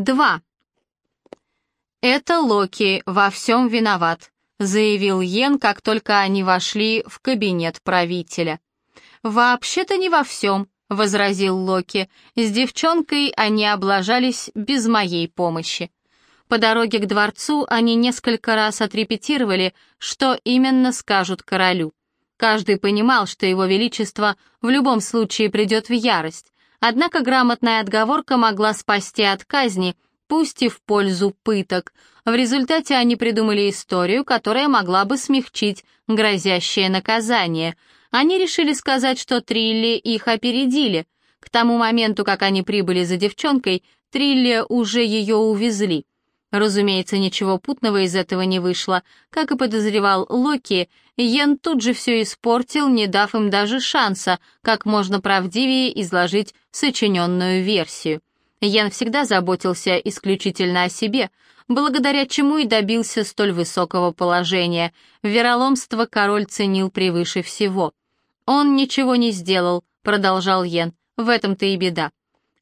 2. «Это Локи во всем виноват», — заявил Йен, как только они вошли в кабинет правителя. «Вообще-то не во всем», — возразил Локи. «С девчонкой они облажались без моей помощи». По дороге к дворцу они несколько раз отрепетировали, что именно скажут королю. Каждый понимал, что его величество в любом случае придет в ярость, однако грамотная отговорка могла спасти от казни, пусть и в пользу пыток. В результате они придумали историю, которая могла бы смягчить грозящее наказание. Они решили сказать, что Трилли их опередили. К тому моменту, как они прибыли за девчонкой, Трилли уже ее увезли. Разумеется, ничего путного из этого не вышло. Как и подозревал Локи, Йен тут же все испортил, не дав им даже шанса как можно правдивее изложить сочиненную версию. Йен всегда заботился исключительно о себе, благодаря чему и добился столь высокого положения. Вероломство король ценил превыше всего. «Он ничего не сделал», — продолжал Йен, — «в этом-то и беда».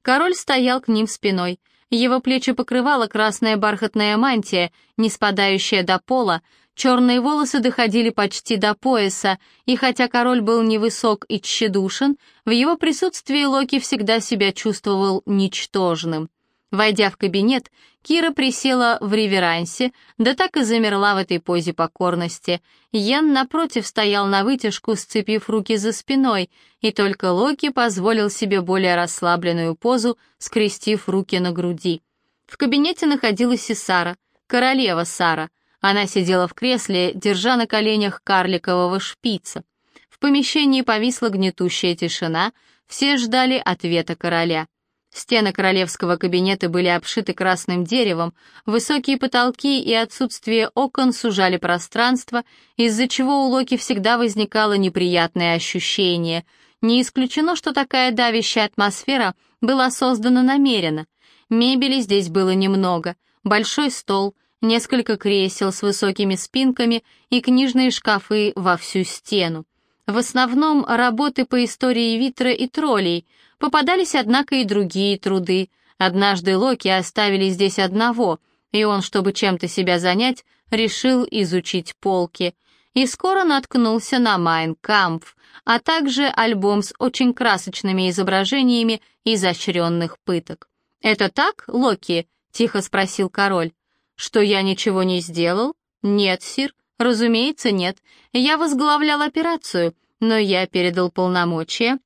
Король стоял к ним спиной — его плечи покрывала красная бархатная мантия, не спадающая до пола, черные волосы доходили почти до пояса, и хотя король был невысок и тщедушен, в его присутствии Локи всегда себя чувствовал ничтожным. Войдя в кабинет, Кира присела в реверансе, да так и замерла в этой позе покорности. Йен, напротив, стоял на вытяжку, сцепив руки за спиной, и только Локи позволил себе более расслабленную позу, скрестив руки на груди. В кабинете находилась и Сара, королева Сара. Она сидела в кресле, держа на коленях карликового шпица. В помещении повисла гнетущая тишина, все ждали ответа короля. Стены королевского кабинета были обшиты красным деревом, высокие потолки и отсутствие окон сужали пространство, из-за чего у Локи всегда возникало неприятное ощущение. Не исключено, что такая давящая атмосфера была создана намеренно. Мебели здесь было немного. Большой стол, несколько кресел с высокими спинками и книжные шкафы во всю стену. В основном работы по истории Витра и троллей, попадались, однако, и другие труды. Однажды Локи оставили здесь одного, и он, чтобы чем-то себя занять, решил изучить полки. И скоро наткнулся на Майн Кампф, а также альбом с очень красочными изображениями изощренных пыток. «Это так, Локи?» — тихо спросил король. «Что я ничего не сделал?» «Нет, сир, Разумеется, нет. Я возглавлял операцию, но я передал полномочия.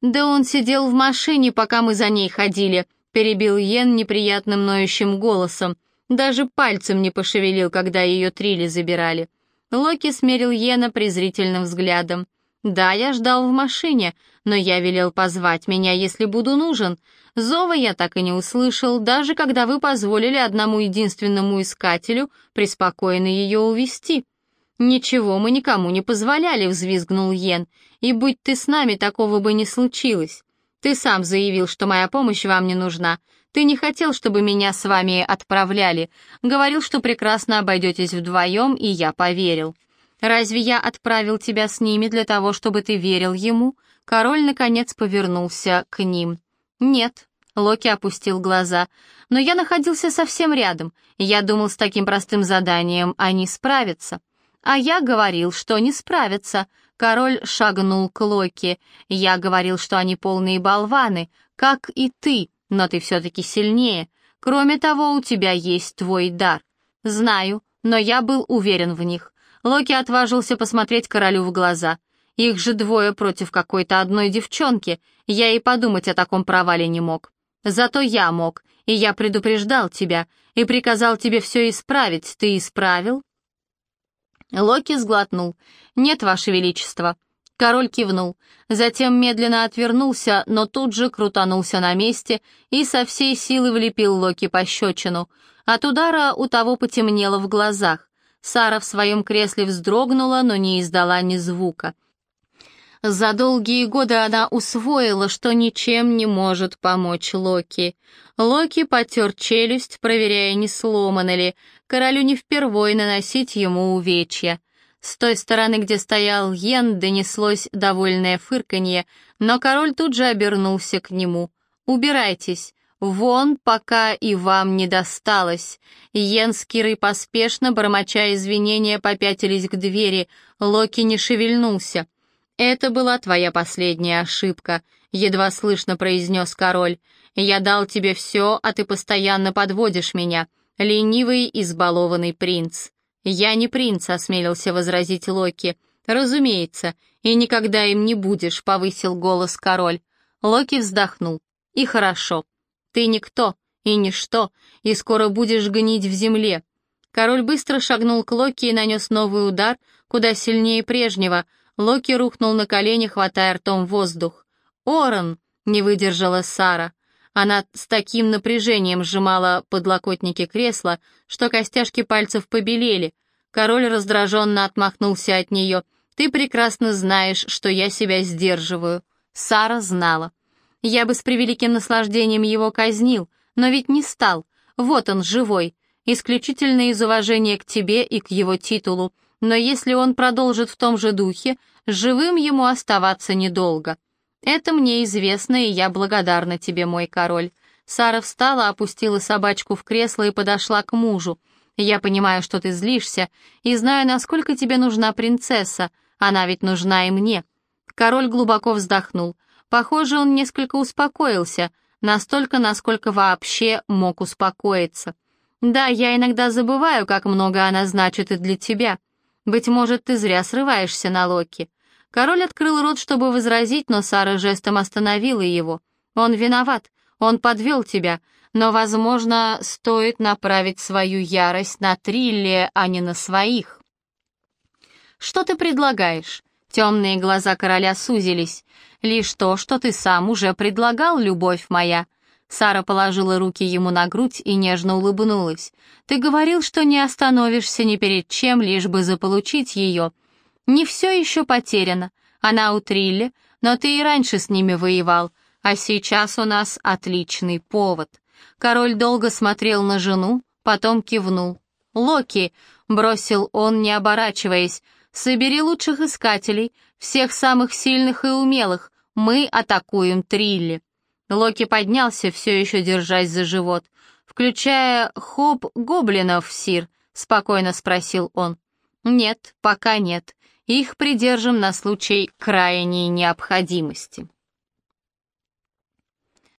Да он сидел в машине, пока мы за ней ходили, перебил Йен неприятным ноющим голосом. Даже пальцем не пошевелил, когда ее трили забирали. Локи смерил Йена презрительным взглядом. «Да, я ждал в машине, но я велел позвать меня, если буду нужен. Зова я так и не услышал, даже когда вы позволили одному единственному искателю преспокойно ее увести. «Ничего мы никому не позволяли», — взвизгнул Йен, «и будь ты с нами, такого бы не случилось. Ты сам заявил, что моя помощь вам не нужна. Ты не хотел, чтобы меня с вами отправляли. Говорил, что прекрасно обойдетесь вдвоем, и я поверил. Разве я отправил тебя с ними для того, чтобы ты верил ему?» Король, наконец, повернулся к ним. «Нет», — Локи опустил глаза, — «но я находился совсем рядом. Я думал, с таким простым заданием они справятся». «А я говорил, что не справятся». Король шагнул к Локи. «Я говорил, что они полные болваны, как и ты, но ты все-таки сильнее. Кроме того, у тебя есть твой дар». «Знаю, но я был уверен в них. Локи отважился посмотреть королю в глаза. Их же двое против какой-то одной девчонки. Я и подумать о таком провале не мог. Зато я мог, и я предупреждал тебя, и приказал тебе все исправить. Ты исправил?» Локи сглотнул. «Нет, Ваше Величество». Король кивнул, затем медленно отвернулся, но тут же крутанулся на месте и со всей силы влепил Локи пощечину. От удара у того потемнело в глазах. Сара в своем кресле вздрогнула, но не издала ни звука. За долгие годы она усвоила, что ничем не может помочь Локи. Локи потер челюсть, проверяя, не сломано ли. Королю не впервой наносить ему увечья. С той стороны, где стоял Йен, донеслось довольное фырканье, но король тут же обернулся к нему. «Убирайтесь, Вон, пока и вам не досталось. Йен с Кирой поспешно, бормоча извинения, попятились к двери. Локи не шевельнулся. «Это была твоя последняя ошибка», — едва слышно произнес король. «Я дал тебе все, а ты постоянно подводишь меня. Ленивый, избалованный принц». «Я не принц», — осмелился возразить Локи. «Разумеется, и никогда им не будешь», — повысил голос король. Локи вздохнул. «И хорошо. Ты никто и ничто, и скоро будешь гнить в земле». Король быстро шагнул к Локи и нанес новый удар, куда сильнее прежнего. Локи рухнул на колени, хватая ртом воздух. «Оран!» — не выдержала Сара. Она с таким напряжением сжимала подлокотники кресла, что костяшки пальцев побелели. Король раздраженно отмахнулся от нее. «Ты прекрасно знаешь, что я себя сдерживаю». Сара знала. Я бы с превеликим наслаждением его казнил, но ведь не стал. Вот он, живой. Исключительно из уважения к тебе и к его титулу. Но если он продолжит в том же духе, живым ему оставаться недолго. Это мне известно, и я благодарна тебе, мой король. Сара встала, опустила собачку в кресло и подошла к мужу. Я понимаю, что ты злишься, и знаю, насколько тебе нужна принцесса. Она ведь нужна и мне. Король глубоко вздохнул. Похоже, он несколько успокоился, настолько, насколько вообще мог успокоиться. Да, я иногда забываю, как много она значит и для тебя. Быть может, ты зря срываешься на Локи. Король открыл рот, чтобы возразить, но Сара жестом остановила его. Он виноват, он подвел тебя, но, возможно, стоит направить свою ярость на Трилле, а не на своих. Что ты предлагаешь? Темные глаза короля сузились. «Лишь то, что ты сам уже предлагал, любовь моя». Сара положила руки ему на грудь и нежно улыбнулась. «Ты говорил, что не остановишься ни перед чем, лишь бы заполучить ее. Не все еще потеряно. Она у Трилли, но ты и раньше с ними воевал, а сейчас у нас отличный повод». Король долго смотрел на жену, потом кивнул. «Локи!» — бросил он, не оборачиваясь. «Собери лучших искателей, всех самых сильных и умелых, мы атакуем Трилли». Локи поднялся, все еще держась за живот. «Включая хоп гоблинов, Сир?» — спокойно спросил он. «Нет, пока нет. Их придержим на случай крайней необходимости».